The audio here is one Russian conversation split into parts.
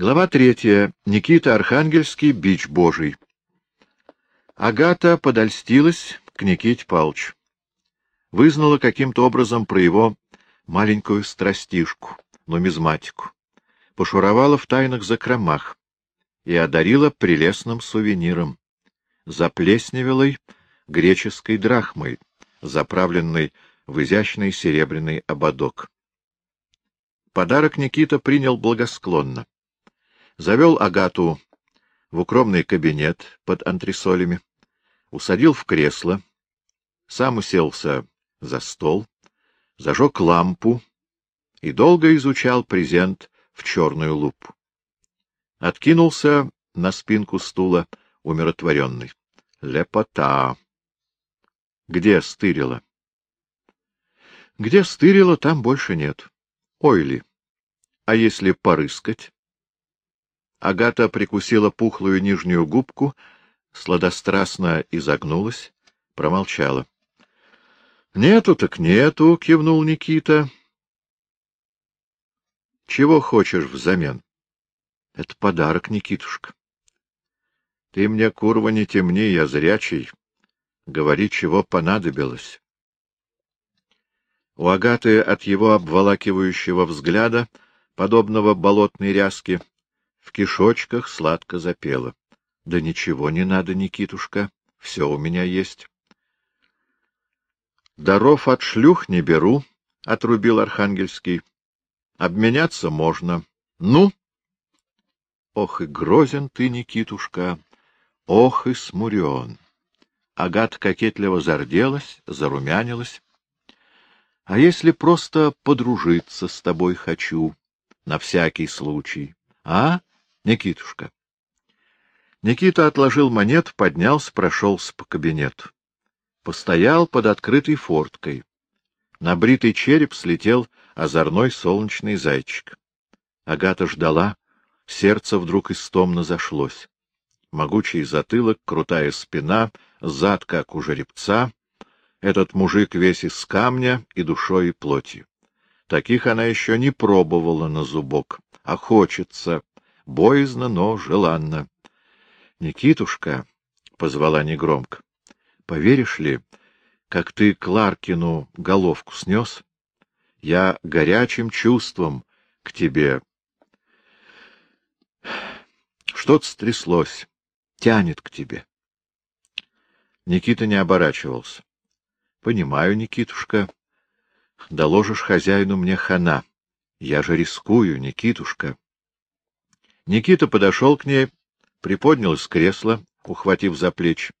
Глава третья. Никита Архангельский. Бич Божий. Агата подольстилась к Никите Павловичу. Вызнала каким-то образом про его маленькую страстишку, нумизматику. Пошуровала в тайных закромах и одарила прелестным сувениром. Заплесневелой греческой драхмой, заправленной в изящный серебряный ободок. Подарок Никита принял благосклонно завел Агату в укромный кабинет под антресолями, усадил в кресло, сам уселся за стол, зажег лампу и долго изучал презент в черную лупу. Откинулся на спинку стула умиротворенный. Лепота! Где стырила? Где стырила, там больше нет. Ой ли! А если порыскать? Агата прикусила пухлую нижнюю губку, сладострастно изогнулась, промолчала. — Нету так нету, — кивнул Никита. — Чего хочешь взамен? — Это подарок, Никитушка. — Ты мне, курва, не темни, я зрячий. Говори, чего понадобилось. У Агаты от его обволакивающего взгляда, подобного болотной ряске, в кишочках сладко запела. — Да ничего не надо, Никитушка, все у меня есть. — Даров от шлюх не беру, — отрубил Архангельский. — Обменяться можно. Ну? Ох и грозен ты, Никитушка, ох и смурен. Агат кокетливо зарделась, зарумянилась. — А если просто подружиться с тобой хочу, на всякий случай, а? Никитушка. Никита отложил монет, поднялся, прошелся по кабинету. Постоял под открытой форткой. На бритый череп слетел озорной солнечный зайчик. Агата ждала, сердце вдруг истомно зашлось. Могучий затылок, крутая спина, зад, как у жеребца. Этот мужик весь из камня и душой, и плотью. Таких она еще не пробовала на зубок, а хочется, боязно, но желанно. — Никитушка, — позвала негромко, — поверишь ли, как ты Кларкину головку снес, я горячим чувством к тебе. Что-то стряслось, тянет к тебе. Никита не оборачивался. — Понимаю, Никитушка. Доложишь хозяину мне хана. Я же рискую, Никитушка. Никита подошел к ней, приподнял с кресла, ухватив за плечи,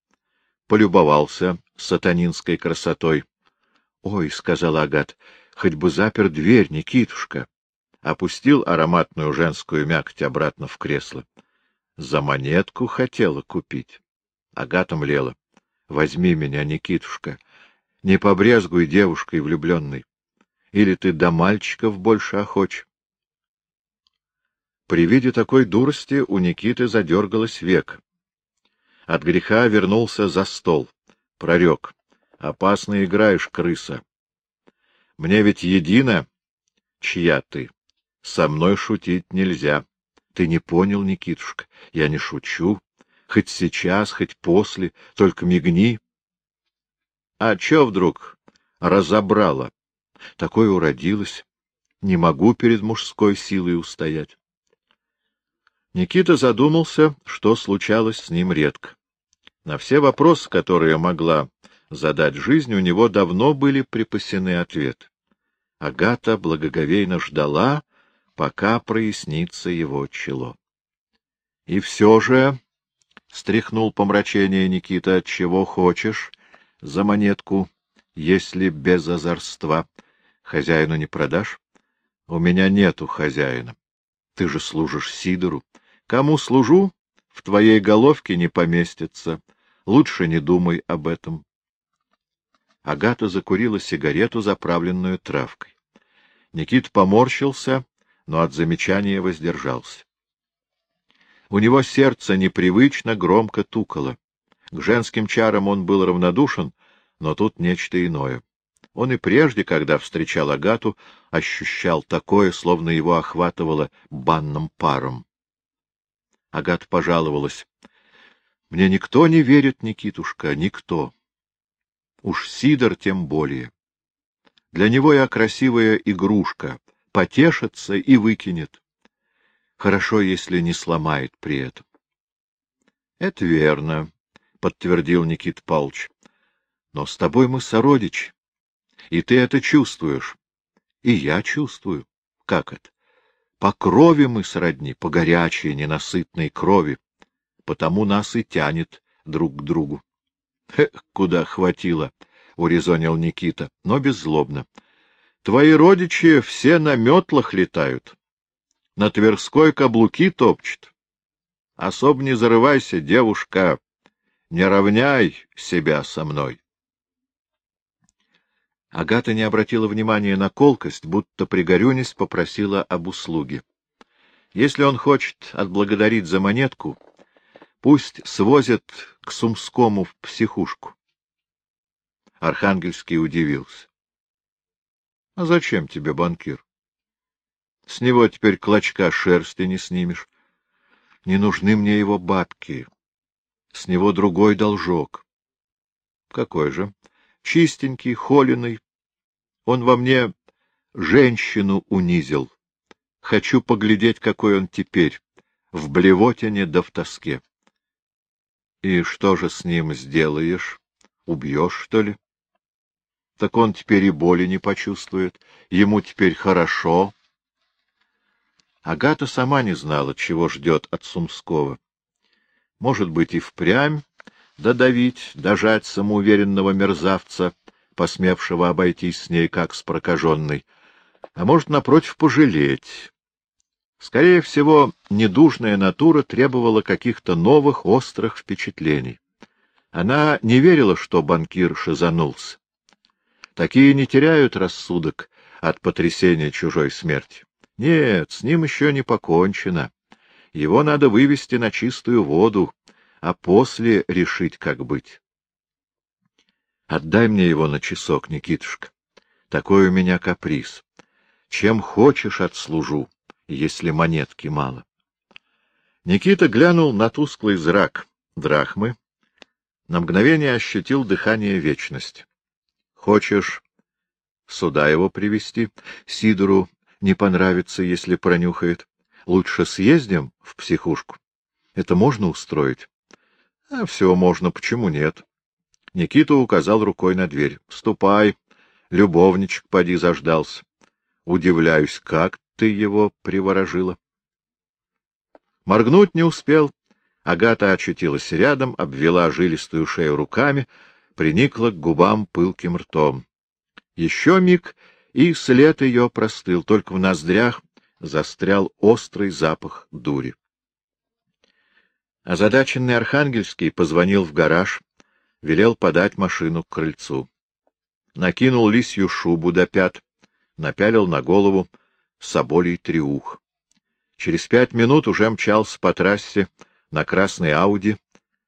полюбовался сатанинской красотой. — Ой, — сказал Агат, — хоть бы запер дверь, Никитушка. Опустил ароматную женскую мякоть обратно в кресло. За монетку хотела купить. Агата млела. — Возьми меня, Никитушка. Не побрезгуй девушкой влюбленной. Или ты до мальчиков больше охоч. При виде такой дурости у Никиты задергалось век. От греха вернулся за стол. Прорек. Опасно играешь, крыса. Мне ведь едино, чья ты. Со мной шутить нельзя. Ты не понял, Никитушка, я не шучу. Хоть сейчас, хоть после, только мигни. А чё вдруг разобрала? Такое уродилось. Не могу перед мужской силой устоять. Никита задумался, что случалось с ним редко. На все вопросы, которые могла задать жизнь, у него давно были припасены ответы. Агата благоговейно ждала, пока прояснится его чело. — И все же, — стряхнул помрачение Никита, — чего хочешь за монетку, если без озорства. Хозяину не продашь? У меня нету хозяина. Ты же служишь Сидору. Кому служу, в твоей головке не поместится. Лучше не думай об этом. Агата закурила сигарету, заправленную травкой. Никит поморщился, но от замечания воздержался. У него сердце непривычно громко тукало. К женским чарам он был равнодушен, но тут нечто иное. Он и прежде, когда встречал Агату, ощущал такое, словно его охватывало банным паром. Агата пожаловалась. — Мне никто не верит, Никитушка, никто. Уж Сидор тем более. Для него я красивая игрушка, потешится и выкинет. Хорошо, если не сломает при этом. — Это верно, — подтвердил Никит Павлович. — Но с тобой мы сородичи, и ты это чувствуешь. И я чувствую. Как это? По крови мы сродни, по горячей, ненасытной крови. Потому нас и тянет друг к другу. — Куда хватило, — урезонил Никита, но беззлобно. — Твои родичи все на метлах летают. На Тверской каблуки топчут. Особ не зарывайся, девушка, не равняй себя со мной. Агата не обратила внимания на колкость, будто пригорюнясь попросила об услуге. Если он хочет отблагодарить за монетку, пусть свозят к Сумскому в психушку. Архангельский удивился. — А зачем тебе банкир? С него теперь клочка шерсти не снимешь. Не нужны мне его бабки. С него другой должок. Какой же? Чистенький, холеный. Он во мне женщину унизил. Хочу поглядеть, какой он теперь, в блевотине да в тоске. И что же с ним сделаешь? Убьешь, что ли? Так он теперь и боли не почувствует. Ему теперь хорошо, Агата сама не знала, чего ждет от Сумского. Может быть, и впрямь додавить, дожать самоуверенного мерзавца, посмевшего обойтись с ней как с прокаженной, а может, напротив, пожалеть. Скорее всего, недужная натура требовала каких-то новых острых впечатлений. Она не верила, что банкир шизанулся. Такие не теряют рассудок от потрясения чужой смерти. Нет, с ним еще не покончено. Его надо вывести на чистую воду, а после решить, как быть. Отдай мне его на часок, Никитушка. Такой у меня каприз. Чем хочешь отслужу, если монетки мало. Никита глянул на тусклый зрак драхмы, на мгновение ощутил дыхание вечности. Хочешь сюда его привести? Сидору не понравится, если пронюхает. Лучше съездим в психушку. Это можно устроить? А все можно, почему нет? Никита указал рукой на дверь. — Ступай, любовничек поди заждался. Удивляюсь, как ты его приворожила. Моргнуть не успел. Агата очутилась рядом, обвела жилистую шею руками, приникла к губам пылким ртом. Еще миг, и след ее простыл, только в ноздрях застрял острый запах дури. Озадаченный Архангельский позвонил в гараж, велел подать машину к крыльцу. Накинул лисью шубу до пят, напялил на голову соболий триух. Через пять минут уже мчался по трассе на красной Ауди,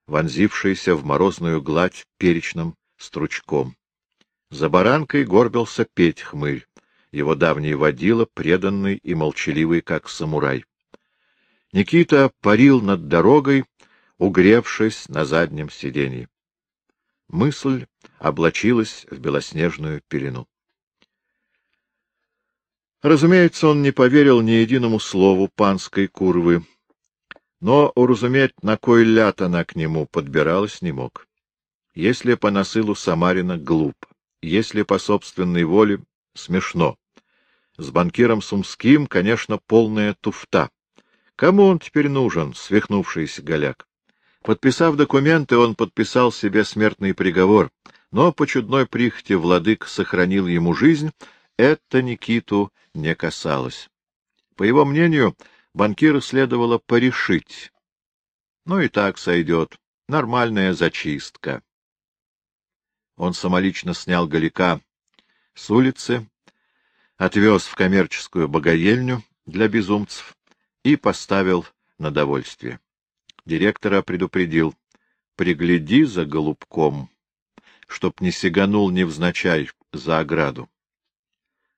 вонзившейся в морозную гладь перечным стручком. За баранкой горбился Петь Хмырь, его давний водила, преданный и молчаливый, как самурай. Никита парил над дорогой, угревшись на заднем сиденье. Мысль облачилась в белоснежную пелену. Разумеется, он не поверил ни единому слову панской курвы, но уразуметь, на кой ляд она к нему подбиралась, не мог. Если по насылу Самарина глупо. Если по собственной воле, смешно. С банкиром Сумским, конечно, полная туфта. Кому он теперь нужен, свихнувшийся голяк? Подписав документы, он подписал себе смертный приговор, но по чудной прихоти владык сохранил ему жизнь, это Никиту не касалось. По его мнению, банкира следовало порешить. Ну и так сойдет. Нормальная зачистка. Он самолично снял Галика с улицы, отвез в коммерческую богоельню для безумцев и поставил на довольствие. Директора предупредил, пригляди за голубком, чтоб не сиганул невзначай за ограду.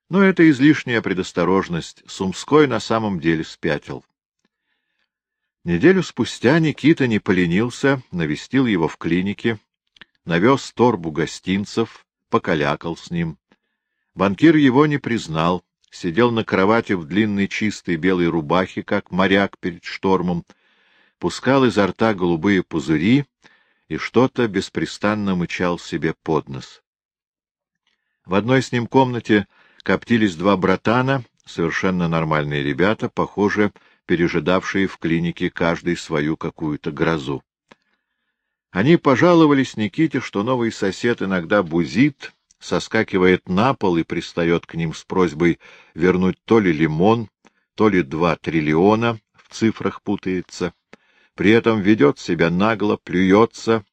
Но это излишняя предосторожность. Сумской на самом деле спятил. Неделю спустя Никита не поленился, навестил его в клинике, навез торбу гостинцев, покалякал с ним. Банкир его не признал, сидел на кровати в длинной чистой белой рубахе, как моряк перед штормом, пускал изо рта голубые пузыри и что-то беспрестанно мычал себе под нос. В одной с ним комнате коптились два братана, совершенно нормальные ребята, похоже, пережидавшие в клинике каждый свою какую-то грозу. Они пожаловались Никите, что новый сосед иногда бузит, соскакивает на пол и пристает к ним с просьбой вернуть то ли лимон, то ли два триллиона, в цифрах путается. При этом ведет себя нагло, плюется.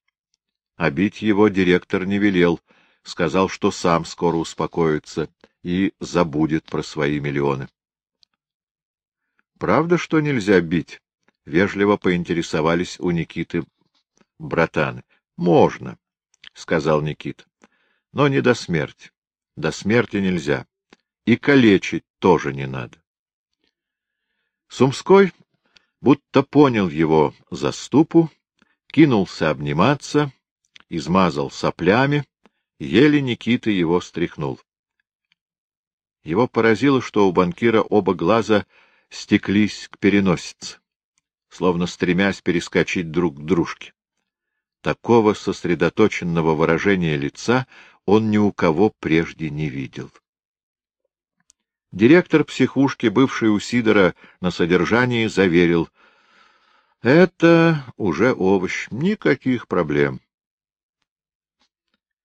А бить его директор не велел, сказал, что сам скоро успокоится и забудет про свои миллионы. Правда, что нельзя бить? — вежливо поинтересовались у Никиты братаны. — Можно, — сказал Никита. — Но не до смерти. До смерти нельзя. И калечить тоже не надо. Сумской будто понял его заступу, кинулся обниматься, измазал соплями, еле Никита его стряхнул. Его поразило, что у банкира оба глаза — стеклись к переносице, словно стремясь перескочить друг к дружке. Такого сосредоточенного выражения лица он ни у кого прежде не видел. Директор психушки, бывший у Сидора на содержании, заверил, — это уже овощ, никаких проблем.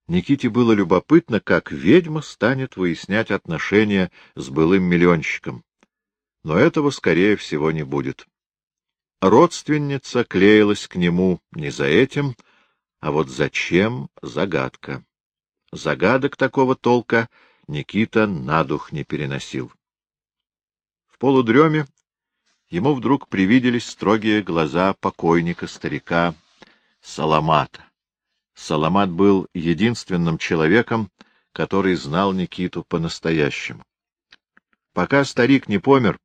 Никите было любопытно, как ведьма станет выяснять отношения с былым миллионщиком но этого, скорее всего, не будет. Родственница клеилась к нему не за этим, а вот зачем — загадка. Загадок такого толка Никита на дух не переносил. В полудреме ему вдруг привиделись строгие глаза покойника-старика Саламата. Саламат был единственным человеком, который знал Никиту по-настоящему. Пока старик не помер,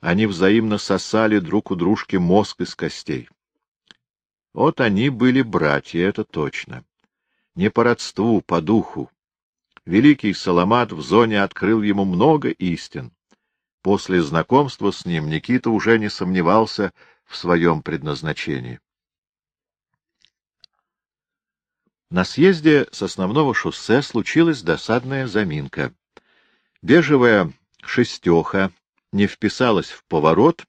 они взаимно сосали друг у дружки мозг из костей. Вот они были братья, это точно. Не по родству, по духу. Великий Саламат в зоне открыл ему много истин. После знакомства с ним Никита уже не сомневался в своем предназначении. На съезде с основного шоссе случилась досадная заминка. Бежевая шестеха не вписалась в поворот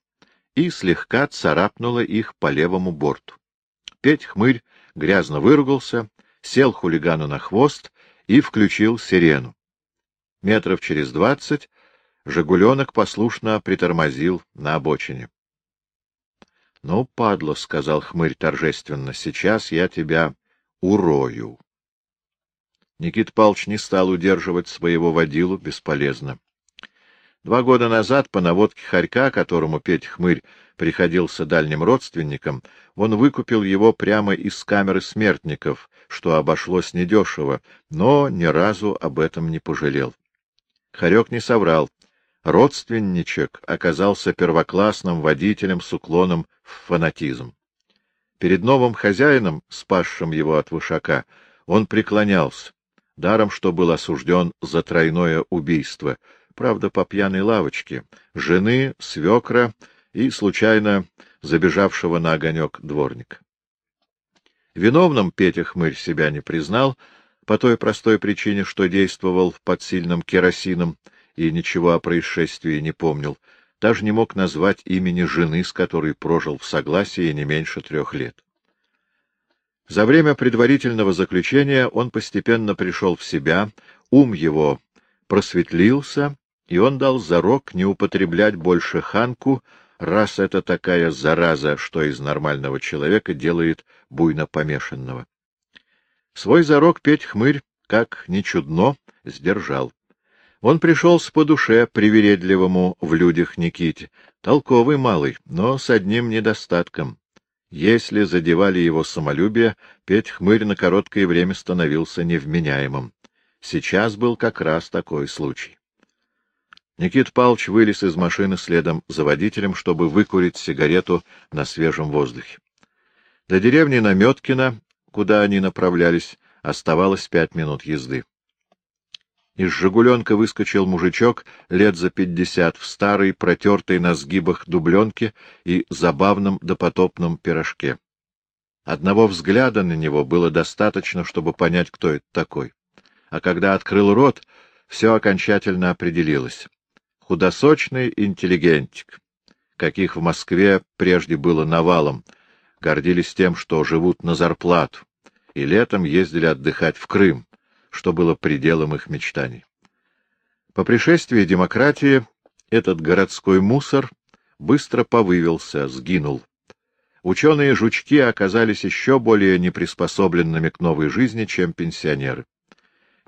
и слегка царапнула их по левому борту. Петь хмырь грязно выругался, сел хулигану на хвост и включил сирену. Метров через двадцать Жигуленок послушно притормозил на обочине. — Ну, падла, — сказал хмырь торжественно, — сейчас я тебя урою. Никит Палч не стал удерживать своего водилу, бесполезно. Два года назад, по наводке Харька, которому Петь Хмырь приходился дальним родственником, он выкупил его прямо из камеры смертников, что обошлось недешево, но ни разу об этом не пожалел. Харек не соврал. Родственничек оказался первоклассным водителем с уклоном в фанатизм. Перед новым хозяином, спасшим его от вышака, он преклонялся, даром что был осужден за тройное убийство — правда, по пьяной лавочке, жены, свекра и, случайно, забежавшего на огонек дворника. Виновным Петя Хмырь себя не признал, по той простой причине, что действовал под сильным керосином и ничего о происшествии не помнил, даже не мог назвать имени жены, с которой прожил в согласии не меньше трех лет. За время предварительного заключения он постепенно пришел в себя, ум его просветлился, и он дал зарок не употреблять больше ханку, раз это такая зараза, что из нормального человека делает буйно помешанного. Свой зарок петь хмырь, как ни чудно, сдержал. Он пришелся по душе привередливому в людях Никите, толковый малый, но с одним недостатком. Если задевали его самолюбие, Петь Хмырь на короткое время становился невменяемым. Сейчас был как раз такой случай. Никит Палч вылез из машины следом за водителем, чтобы выкурить сигарету на свежем воздухе. До деревни Наметкина, куда они направлялись, оставалось пять минут езды. Из «Жигуленка» выскочил мужичок лет за пятьдесят в старой, протертой на сгибах дубленке и забавном допотопном пирожке. Одного взгляда на него было достаточно, чтобы понять, кто это такой. А когда открыл рот, все окончательно определилось худосочный интеллигентик, каких в Москве прежде было навалом, гордились тем, что живут на зарплату, и летом ездили отдыхать в Крым, что было пределом их мечтаний. По пришествии демократии этот городской мусор быстро повывился, сгинул. Ученые-жучки оказались еще более неприспособленными к новой жизни, чем пенсионеры.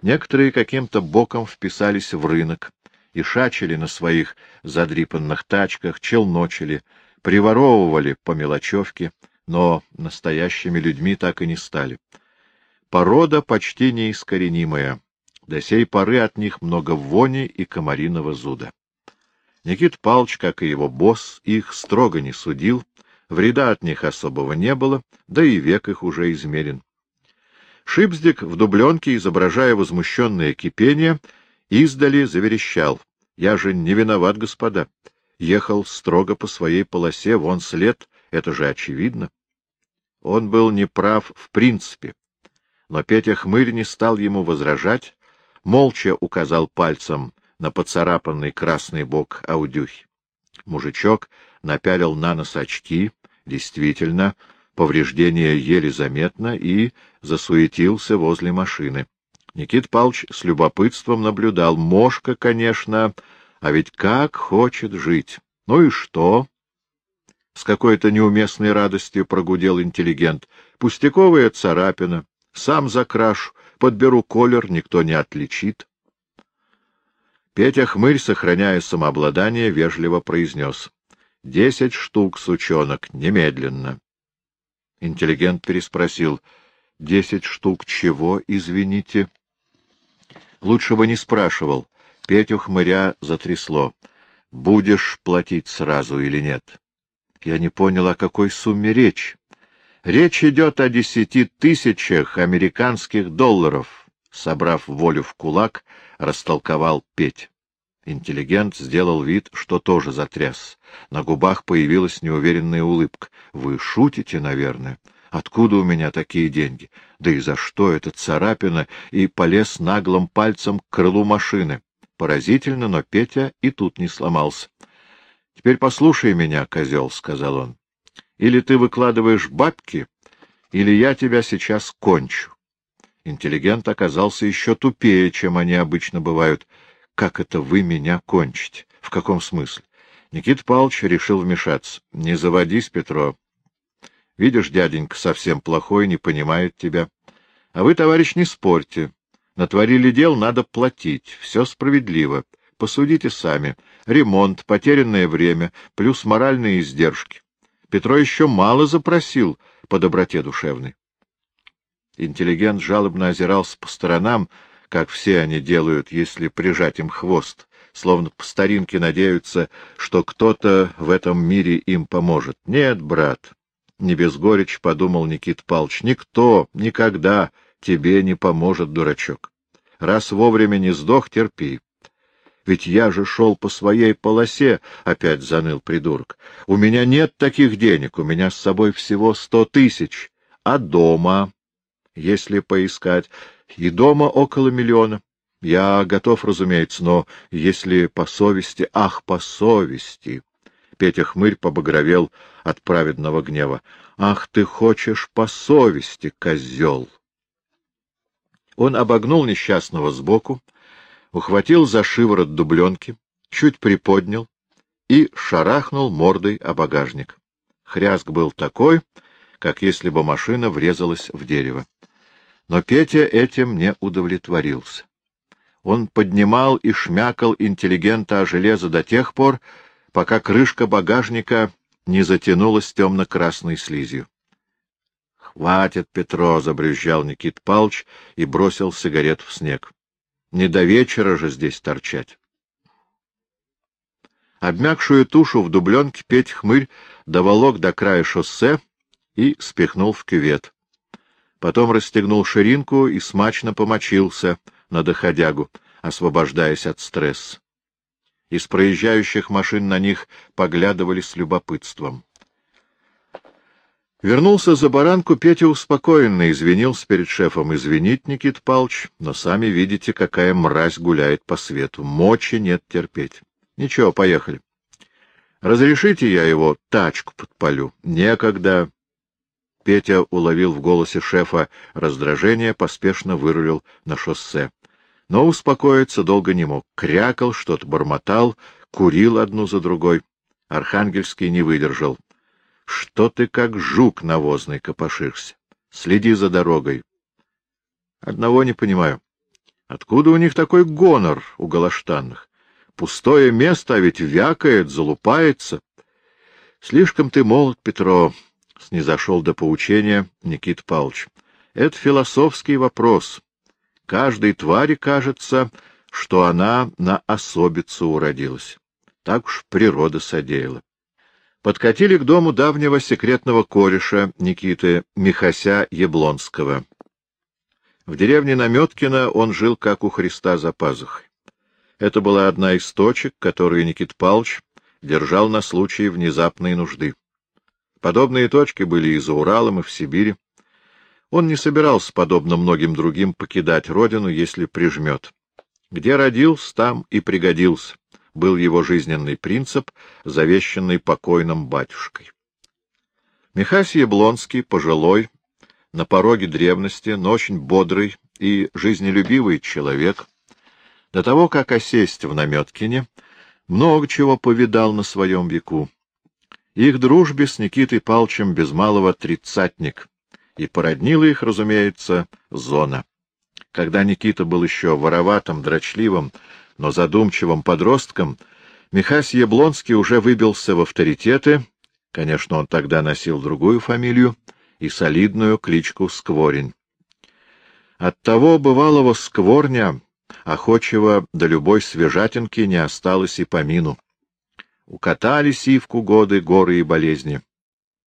Некоторые каким-то боком вписались в рынок, и шачили на своих задрипанных тачках, челночили, приворовывали по мелочевке, но настоящими людьми так и не стали. Порода почти неискоренимая. До сей поры от них много вони и комариного зуда. Никит Палч, как и его босс, их строго не судил, вреда от них особого не было, да и век их уже измерен. Шипздик в дубленке, изображая возмущенное кипение, издали заверещал. Я же не виноват, господа. Ехал строго по своей полосе, вон след, это же очевидно. Он был неправ в принципе, но Петя Хмырь не стал ему возражать, молча указал пальцем на поцарапанный красный бок аудюхи. Мужичок напялил на нос очки, действительно, повреждение еле заметно, и засуетился возле машины. Никит Палч с любопытством наблюдал. Мошка, конечно, а ведь как хочет жить. Ну и что? С какой-то неуместной радостью прогудел интеллигент. Пустяковая царапина. Сам закрашу, подберу колер, никто не отличит. Петя Хмырь, сохраняя самообладание, вежливо произнес. — Десять штук, сучонок, немедленно. Интеллигент переспросил. — Десять штук чего, извините? Лучше бы не спрашивал. Петю хмыря затрясло. Будешь платить сразу или нет? Я не понял, о какой сумме речь. Речь идет о десяти тысячах американских долларов. Собрав волю в кулак, растолковал Петь. Интеллигент сделал вид, что тоже затряс. На губах появилась неуверенная улыбка. — Вы шутите, наверное? — Откуда у меня такие деньги? Да и за что эта царапина? И полез наглым пальцем к крылу машины. Поразительно, но Петя и тут не сломался. — Теперь послушай меня, козел, — сказал он. — Или ты выкладываешь бабки, или я тебя сейчас кончу. Интеллигент оказался еще тупее, чем они обычно бывают. — Как это вы меня кончите? В каком смысле? Никита Павлович решил вмешаться. — Не заводись, Петро. Видишь, дяденька совсем плохой, не понимает тебя. А вы, товарищ, не спорьте. Натворили дел, надо платить. Все справедливо. Посудите сами. Ремонт, потерянное время, плюс моральные издержки. Петро еще мало запросил по доброте душевной. Интеллигент жалобно озирался по сторонам, как все они делают, если прижать им хвост, словно по старинке надеются, что кто-то в этом мире им поможет. Нет, брат, не без горечи подумал Никит Палч. Никто никогда тебе не поможет, дурачок. Раз вовремя не сдох, терпи. Ведь я же шел по своей полосе, — опять заныл придурок. У меня нет таких денег, у меня с собой всего сто тысяч. А дома, если поискать, и дома около миллиона. Я готов, разумеется, но если по совести, ах, по совести, Петя Хмырь побагровел от праведного гнева. — Ах, ты хочешь по совести, козел! Он обогнул несчастного сбоку, ухватил за шиворот дубленки, чуть приподнял и шарахнул мордой о багажник. Хряск был такой, как если бы машина врезалась в дерево. Но Петя этим не удовлетворился. Он поднимал и шмякал интеллигента о железо до тех пор, пока крышка багажника не затянулась темно-красной слизью. — Хватит, Петро! — забрюзжал Никит Палч и бросил сигарет в снег. — Не до вечера же здесь торчать. Обмякшую тушу в дубленке Петь Хмырь доволок до края шоссе и спихнул в кювет. Потом расстегнул ширинку и смачно помочился на доходягу, освобождаясь от стресса. Из проезжающих машин на них поглядывали с любопытством. Вернулся за баранку Петя успокоенно, извинился перед шефом. Извинить, Никит Палч, но сами видите, какая мразь гуляет по свету. Мочи нет терпеть. Ничего, поехали. Разрешите я его тачку подпалю? Некогда. Петя уловил в голосе шефа раздражение, поспешно вырулил на шоссе. Но успокоиться долго не мог. Крякал, что-то бормотал, курил одну за другой. Архангельский не выдержал. — Что ты как жук навозный копошишься? Следи за дорогой. — Одного не понимаю. Откуда у них такой гонор у галаштанных? Пустое место, а ведь вякает, залупается. Слишком ты молод, Петро, — снизошел до поучения Никит Павлович. Это философский вопрос. Каждой твари кажется, что она на особицу уродилась. Так уж природа содеяла. Подкатили к дому давнего секретного кореша Никиты Михася Яблонского. В деревне Наметкино он жил, как у Христа за пазухой. Это была одна из точек, которые Никит Палч держал на случай внезапной нужды. Подобные точки были и за Уралом, и в Сибири. Он не собирался, подобно многим другим, покидать родину, если прижмет. Где родился, там и пригодился, был его жизненный принцип, завещанный покойным батюшкой. Михасий Яблонский, пожилой, на пороге древности, но очень бодрый и жизнелюбивый человек — до того, как осесть в Наметкине, много чего повидал на своем веку. Их дружбе с Никитой Палчем без малого тридцатник, и породнила их, разумеется, зона. Когда Никита был еще вороватым, дрочливым, но задумчивым подростком, Михась Яблонский уже выбился в авторитеты, конечно, он тогда носил другую фамилию, и солидную кличку Скворень. От того бывалого Скворня охочего до любой свежатинки не осталось и помину. Укатали сивку годы, горы и болезни.